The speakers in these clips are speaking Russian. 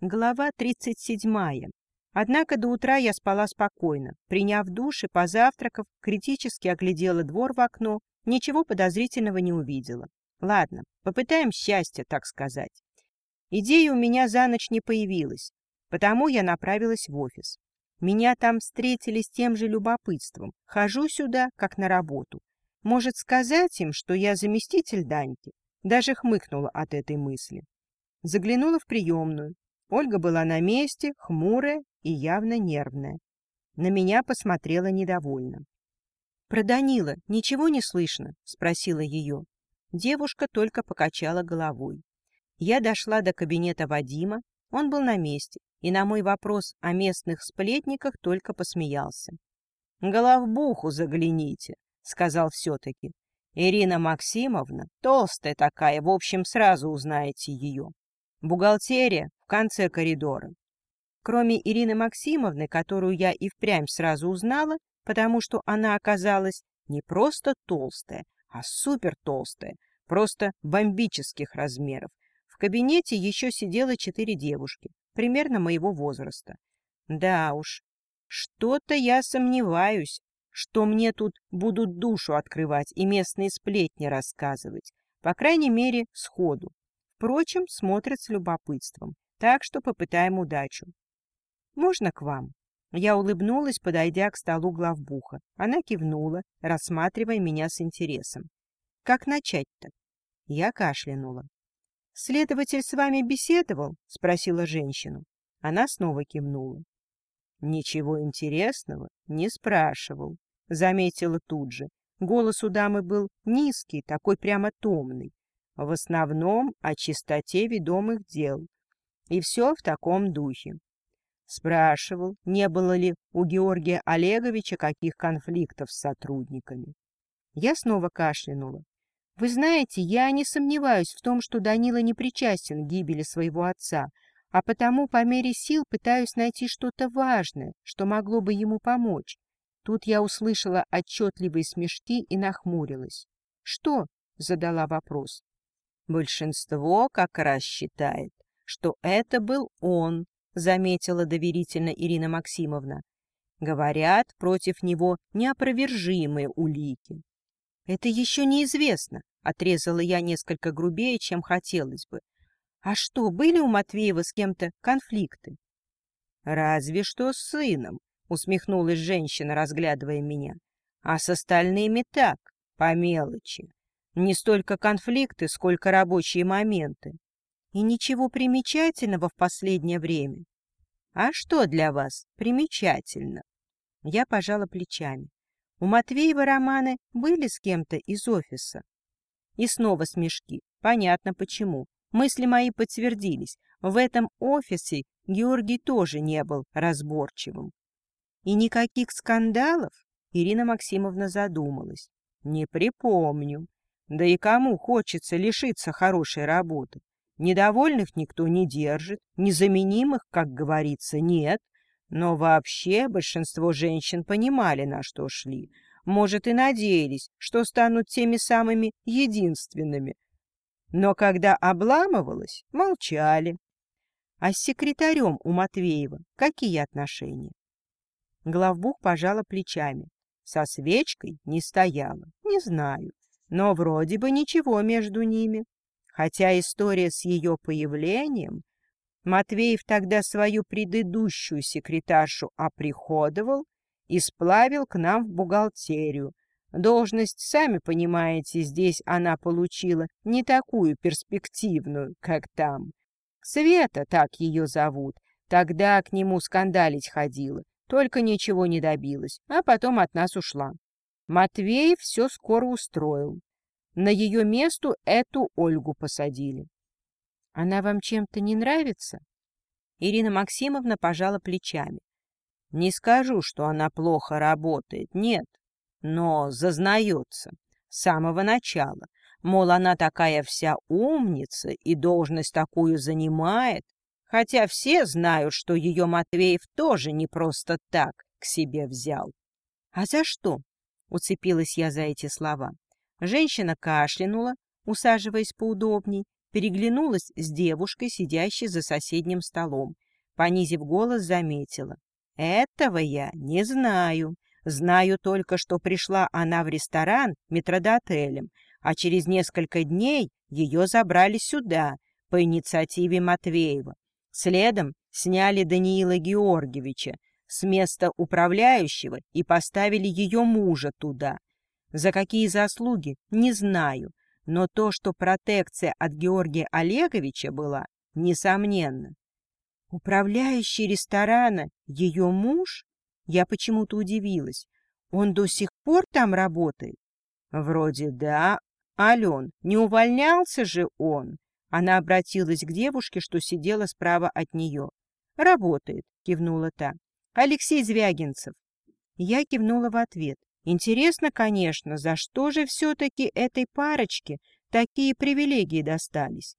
Глава 37. Однако до утра я спала спокойно. Приняв душ и позавтракав, критически оглядела двор в окно, ничего подозрительного не увидела. Ладно, попытаем счастье, так сказать. Идея у меня за ночь не появилась, потому я направилась в офис. Меня там встретили с тем же любопытством. Хожу сюда, как на работу. Может сказать им, что я заместитель Даньки? Даже хмыкнула от этой мысли. Заглянула в приемную. Ольга была на месте, хмурая и явно нервная. На меня посмотрела недовольно. — Про Данила ничего не слышно? — спросила ее. Девушка только покачала головой. Я дошла до кабинета Вадима, он был на месте, и на мой вопрос о местных сплетниках только посмеялся. — Головбуху загляните, — сказал все-таки. Ирина Максимовна, толстая такая, в общем, сразу узнаете ее. Бухгалтерия в конце коридора. Кроме Ирины Максимовны, которую я и впрямь сразу узнала, потому что она оказалась не просто толстая, а супер толстая, просто бомбических размеров. В кабинете еще сидело четыре девушки, примерно моего возраста. Да уж, что-то я сомневаюсь, что мне тут будут душу открывать и местные сплетни рассказывать, по крайней мере, сходу. Впрочем, смотрят с любопытством, так что попытаем удачу. «Можно к вам?» Я улыбнулась, подойдя к столу главбуха. Она кивнула, рассматривая меня с интересом. «Как начать-то?» Я кашлянула. «Следователь с вами беседовал?» — спросила женщину. Она снова кивнула. «Ничего интересного не спрашивал», — заметила тут же. Голос у дамы был низкий, такой прямо томный в основном о чистоте ведомых дел. И все в таком духе. Спрашивал, не было ли у Георгия Олеговича каких конфликтов с сотрудниками. Я снова кашлянула. Вы знаете, я не сомневаюсь в том, что Данила не причастен к гибели своего отца, а потому по мере сил пытаюсь найти что-то важное, что могло бы ему помочь. Тут я услышала отчетливые смешки и нахмурилась. «Что?» — задала вопрос. Большинство как раз считает, что это был он, заметила доверительно Ирина Максимовна. Говорят, против него неопровержимые улики. Это еще неизвестно, отрезала я несколько грубее, чем хотелось бы. А что, были у Матвеева с кем-то конфликты? Разве что с сыном, усмехнулась женщина, разглядывая меня. А с остальными так, по мелочи. Не столько конфликты, сколько рабочие моменты. И ничего примечательного в последнее время. А что для вас примечательно? Я пожала плечами. У Матвеева романы были с кем-то из офиса. И снова смешки. Понятно почему. Мысли мои подтвердились. В этом офисе Георгий тоже не был разборчивым. И никаких скандалов? Ирина Максимовна задумалась. Не припомню. Да и кому хочется лишиться хорошей работы? Недовольных никто не держит, незаменимых, как говорится, нет. Но вообще большинство женщин понимали, на что шли. Может, и надеялись, что станут теми самыми единственными. Но когда обламывалось, молчали. А с секретарем у Матвеева какие отношения? Главбух пожала плечами. Со свечкой не стояла, не знаю но вроде бы ничего между ними. Хотя история с ее появлением... Матвеев тогда свою предыдущую секретаршу оприходовал и сплавил к нам в бухгалтерию. Должность, сами понимаете, здесь она получила не такую перспективную, как там. Света, так ее зовут, тогда к нему скандалить ходила, только ничего не добилась, а потом от нас ушла. Матвеев все скоро устроил. На ее место эту Ольгу посадили. — Она вам чем-то не нравится? Ирина Максимовна пожала плечами. — Не скажу, что она плохо работает, нет, но зазнается с самого начала. Мол, она такая вся умница и должность такую занимает, хотя все знают, что ее Матвеев тоже не просто так к себе взял. — А за что? — уцепилась я за эти слова. Женщина кашлянула, усаживаясь поудобней, переглянулась с девушкой, сидящей за соседним столом. Понизив голос, заметила. «Этого я не знаю. Знаю только, что пришла она в ресторан метродотелем, а через несколько дней ее забрали сюда, по инициативе Матвеева. Следом сняли Даниила Георгиевича с места управляющего и поставили ее мужа туда. За какие заслуги, не знаю, но то, что протекция от Георгия Олеговича была, несомненно. Управляющий ресторана — ее муж? Я почему-то удивилась. Он до сих пор там работает? Вроде да. Ален, не увольнялся же он? Она обратилась к девушке, что сидела справа от нее. «Работает», — кивнула та. «Алексей Звягинцев». Я кивнула в ответ. Интересно, конечно, за что же все-таки этой парочке такие привилегии достались?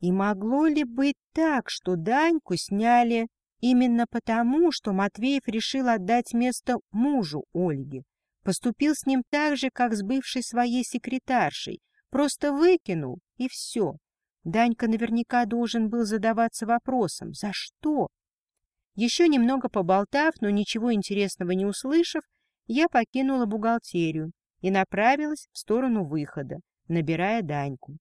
И могло ли быть так, что Даньку сняли именно потому, что Матвеев решил отдать место мужу Ольги? Поступил с ним так же, как с бывшей своей секретаршей, просто выкинул, и все. Данька наверняка должен был задаваться вопросом «За что?». Еще немного поболтав, но ничего интересного не услышав, я покинула бухгалтерию и направилась в сторону выхода, набирая Даньку.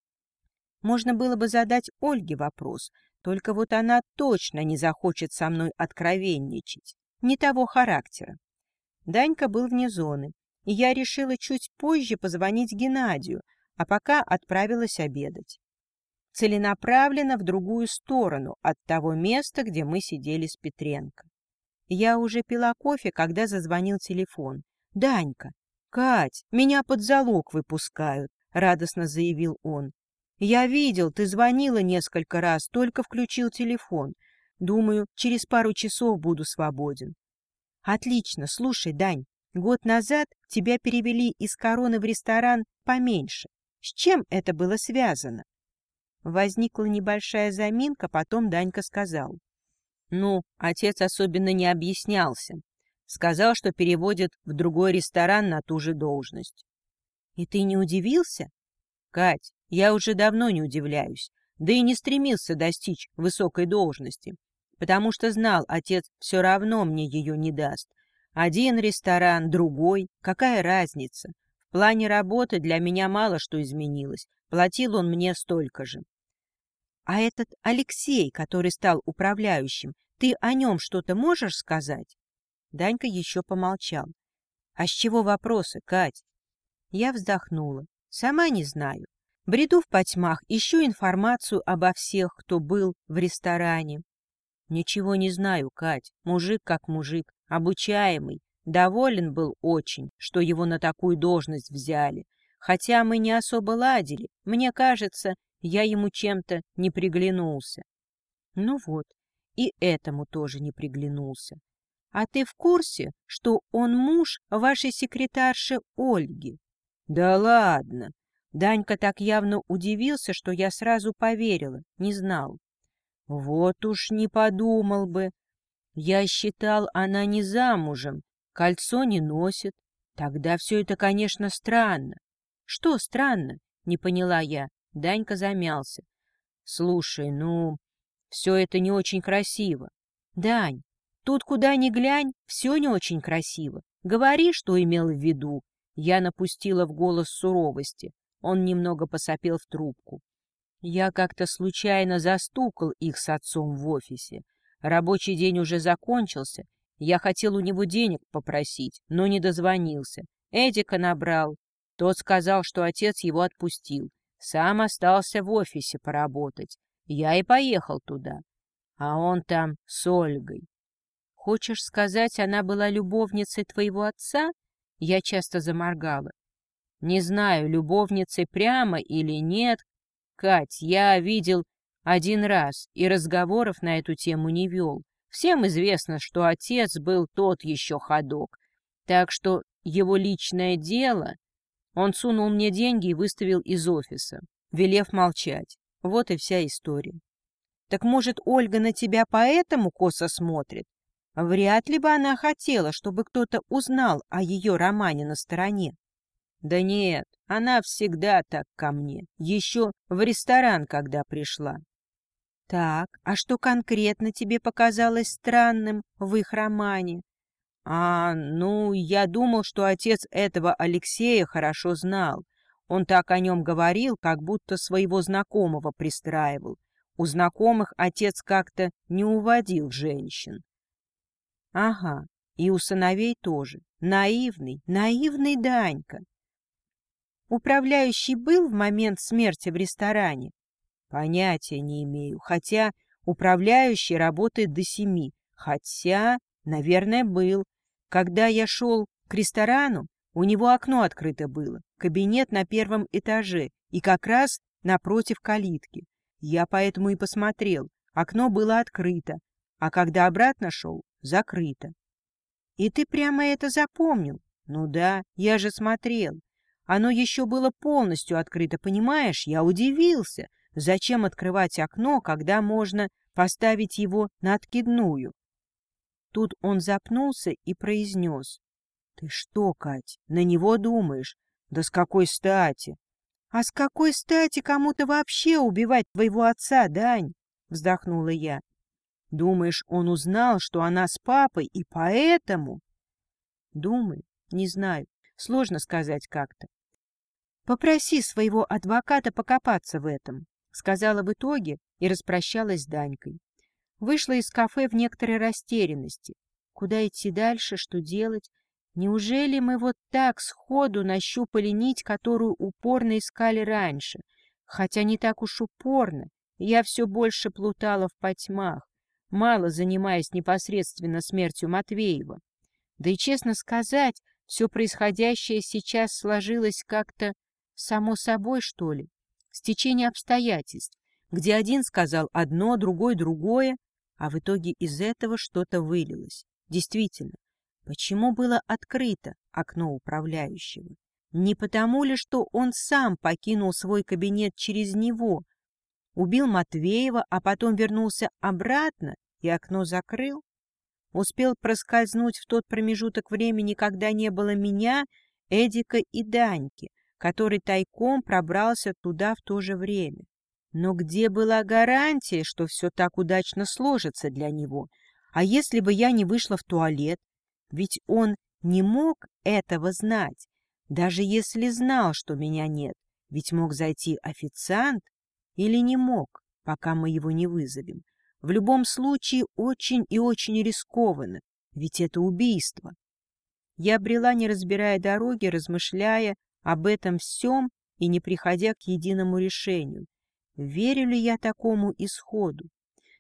Можно было бы задать Ольге вопрос, только вот она точно не захочет со мной откровенничать, не того характера. Данька был вне зоны, и я решила чуть позже позвонить Геннадию, а пока отправилась обедать. Целенаправленно в другую сторону от того места, где мы сидели с Петренко. Я уже пила кофе, когда зазвонил телефон. «Данька! Кать, меня под залог выпускают!» — радостно заявил он. Я видел, ты звонила несколько раз, только включил телефон. Думаю, через пару часов буду свободен. Отлично. Слушай, Дань, год назад тебя перевели из короны в ресторан поменьше. С чем это было связано? Возникла небольшая заминка, потом Данька сказал. Ну, отец особенно не объяснялся. Сказал, что переводят в другой ресторан на ту же должность. И ты не удивился? Кать, я уже давно не удивляюсь, да и не стремился достичь высокой должности, потому что знал, отец все равно мне ее не даст. Один ресторан, другой, какая разница? В плане работы для меня мало что изменилось, платил он мне столько же. А этот Алексей, который стал управляющим, ты о нем что-то можешь сказать? Данька еще помолчал. А с чего вопросы, Кать? Я вздохнула. Сама не знаю. Бреду в потьмах, ищу информацию обо всех, кто был в ресторане. Ничего не знаю, Кать. Мужик как мужик, обучаемый. Доволен был очень, что его на такую должность взяли. Хотя мы не особо ладили, мне кажется, я ему чем-то не приглянулся. Ну вот, и этому тоже не приглянулся. А ты в курсе, что он муж вашей секретарши Ольги? Да ладно, Данька так явно удивился, что я сразу поверила, не знал. Вот уж не подумал бы. Я считал, она не замужем, кольцо не носит. Тогда все это, конечно, странно. Что странно? Не поняла я. Данька замялся. Слушай, ну, все это не очень красиво. Дань, тут куда ни глянь, все не очень красиво. Говори, что имел в виду. Я напустила в голос суровости. Он немного посопел в трубку. Я как-то случайно застукал их с отцом в офисе. Рабочий день уже закончился. Я хотел у него денег попросить, но не дозвонился. Эдика набрал. Тот сказал, что отец его отпустил. Сам остался в офисе поработать. Я и поехал туда. А он там с Ольгой. Хочешь сказать, она была любовницей твоего отца? Я часто заморгала. Не знаю, любовницей прямо или нет. Кать, я видел один раз и разговоров на эту тему не вел. Всем известно, что отец был тот еще ходок. Так что его личное дело... Он сунул мне деньги и выставил из офиса, велев молчать. Вот и вся история. Так может, Ольга на тебя поэтому косо смотрит? Вряд ли бы она хотела, чтобы кто-то узнал о ее романе на стороне. Да нет, она всегда так ко мне. Еще в ресторан, когда пришла. Так, а что конкретно тебе показалось странным в их романе? А, ну, я думал, что отец этого Алексея хорошо знал. Он так о нем говорил, как будто своего знакомого пристраивал. У знакомых отец как-то не уводил женщин. Ага, и у сыновей тоже. Наивный, наивный Данька. Управляющий был в момент смерти в ресторане? Понятия не имею, хотя управляющий работает до семи. Хотя, наверное, был. Когда я шел к ресторану, у него окно открыто было, кабинет на первом этаже и как раз напротив калитки. Я поэтому и посмотрел. Окно было открыто, а когда обратно шел, закрыто. И ты прямо это запомнил? Ну да, я же смотрел. Оно еще было полностью открыто, понимаешь? Я удивился. Зачем открывать окно, когда можно поставить его на откидную? Тут он запнулся и произнес. — Ты что, Кать, на него думаешь? Да с какой стати? — А с какой стати кому-то вообще убивать твоего отца, Дань? — вздохнула я. — Думаешь, он узнал, что она с папой, и поэтому? — Думаю, не знаю. Сложно сказать как-то. — Попроси своего адвоката покопаться в этом, — сказала в итоге и распрощалась с Данькой. Вышла из кафе в некоторой растерянности. Куда идти дальше, что делать? Неужели мы вот так сходу нащупали нить, которую упорно искали раньше? Хотя не так уж упорно. Я все больше плутала в потьмах, мало занимаясь непосредственно смертью Матвеева. Да и, честно сказать, все происходящее сейчас сложилось как-то само собой, что ли, стечение обстоятельств, где один сказал одно, другой другое, а в итоге из этого что-то вылилось. Действительно, Почему было открыто окно управляющего? Не потому ли, что он сам покинул свой кабинет через него, убил Матвеева, а потом вернулся обратно и окно закрыл? Успел проскользнуть в тот промежуток времени, когда не было меня, Эдика и Даньки, который тайком пробрался туда в то же время. Но где была гарантия, что все так удачно сложится для него? А если бы я не вышла в туалет, ведь он не мог этого знать, даже если знал, что меня нет. Ведь мог зайти официант или не мог, пока мы его не вызовем. В любом случае очень и очень рискованно, ведь это убийство. Я брела, не разбирая дороги, размышляя об этом всем и не приходя к единому решению. Верю ли я такому исходу?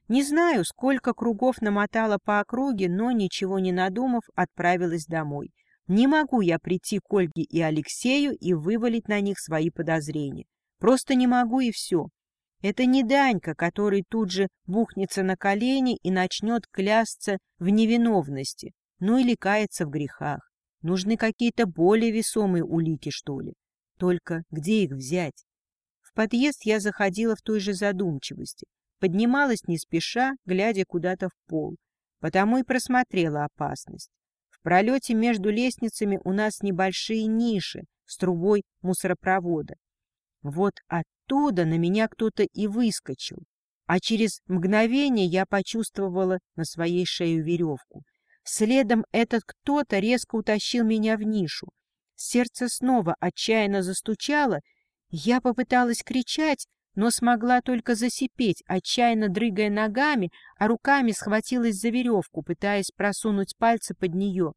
Не знаю, сколько кругов намотала по округе, но, ничего не надумав, отправилась домой. Не могу я прийти к Ольге и Алексею и вывалить на них свои подозрения. Просто не могу и все. Это не Данька, который тут же бухнется на колени и начнет клясться в невиновности, ну или каяться в грехах. Нужны какие-то более весомые улики, что ли. Только где их взять? Подъезд я заходила в той же задумчивости поднималась не спеша, глядя куда-то в пол, потому и просмотрела опасность. В пролете между лестницами у нас небольшие ниши с трубой мусоропровода. Вот оттуда на меня кто-то и выскочил, а через мгновение я почувствовала на своей шее веревку. Следом этот кто-то резко утащил меня в нишу. Сердце снова отчаянно застучало, я попыталась кричать, но смогла только засипеть, отчаянно дрыгая ногами, а руками схватилась за веревку, пытаясь просунуть пальцы под нее.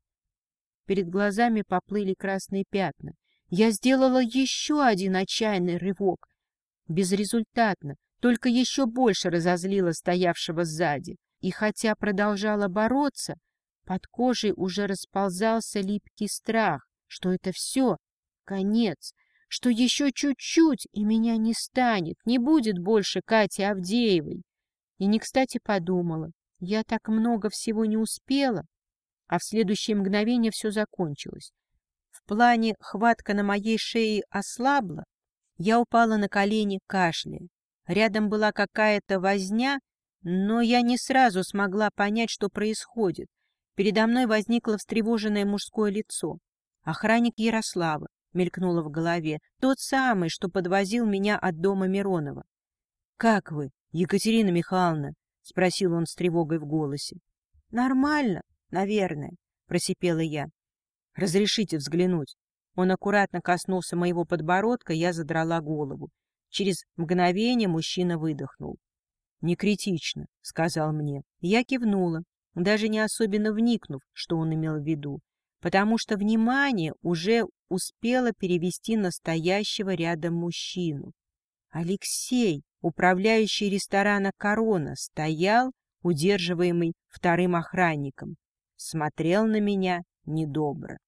Перед глазами поплыли красные пятна. Я сделала еще один отчаянный рывок. Безрезультатно, только еще больше разозлила стоявшего сзади. И хотя продолжала бороться, под кожей уже расползался липкий страх, что это все, конец — что еще чуть-чуть, и меня не станет, не будет больше Кати Авдеевой. И не кстати подумала, я так много всего не успела, а в следующее мгновение все закончилось. В плане хватка на моей шее ослабла, я упала на колени, кашляя. Рядом была какая-то возня, но я не сразу смогла понять, что происходит. Передо мной возникло встревоженное мужское лицо. Охранник Ярослава. Мелькнуло в голове. «Тот самый, что подвозил меня от дома Миронова». «Как вы, Екатерина Михайловна?» — спросил он с тревогой в голосе. «Нормально, наверное», — просипела я. «Разрешите взглянуть». Он аккуратно коснулся моего подбородка, я задрала голову. Через мгновение мужчина выдохнул. «Не критично», — сказал мне. Я кивнула, даже не особенно вникнув, что он имел в виду, потому что внимание уже успело перевести настоящего рядом мужчину. Алексей, управляющий ресторана «Корона», стоял, удерживаемый вторым охранником, смотрел на меня недобро.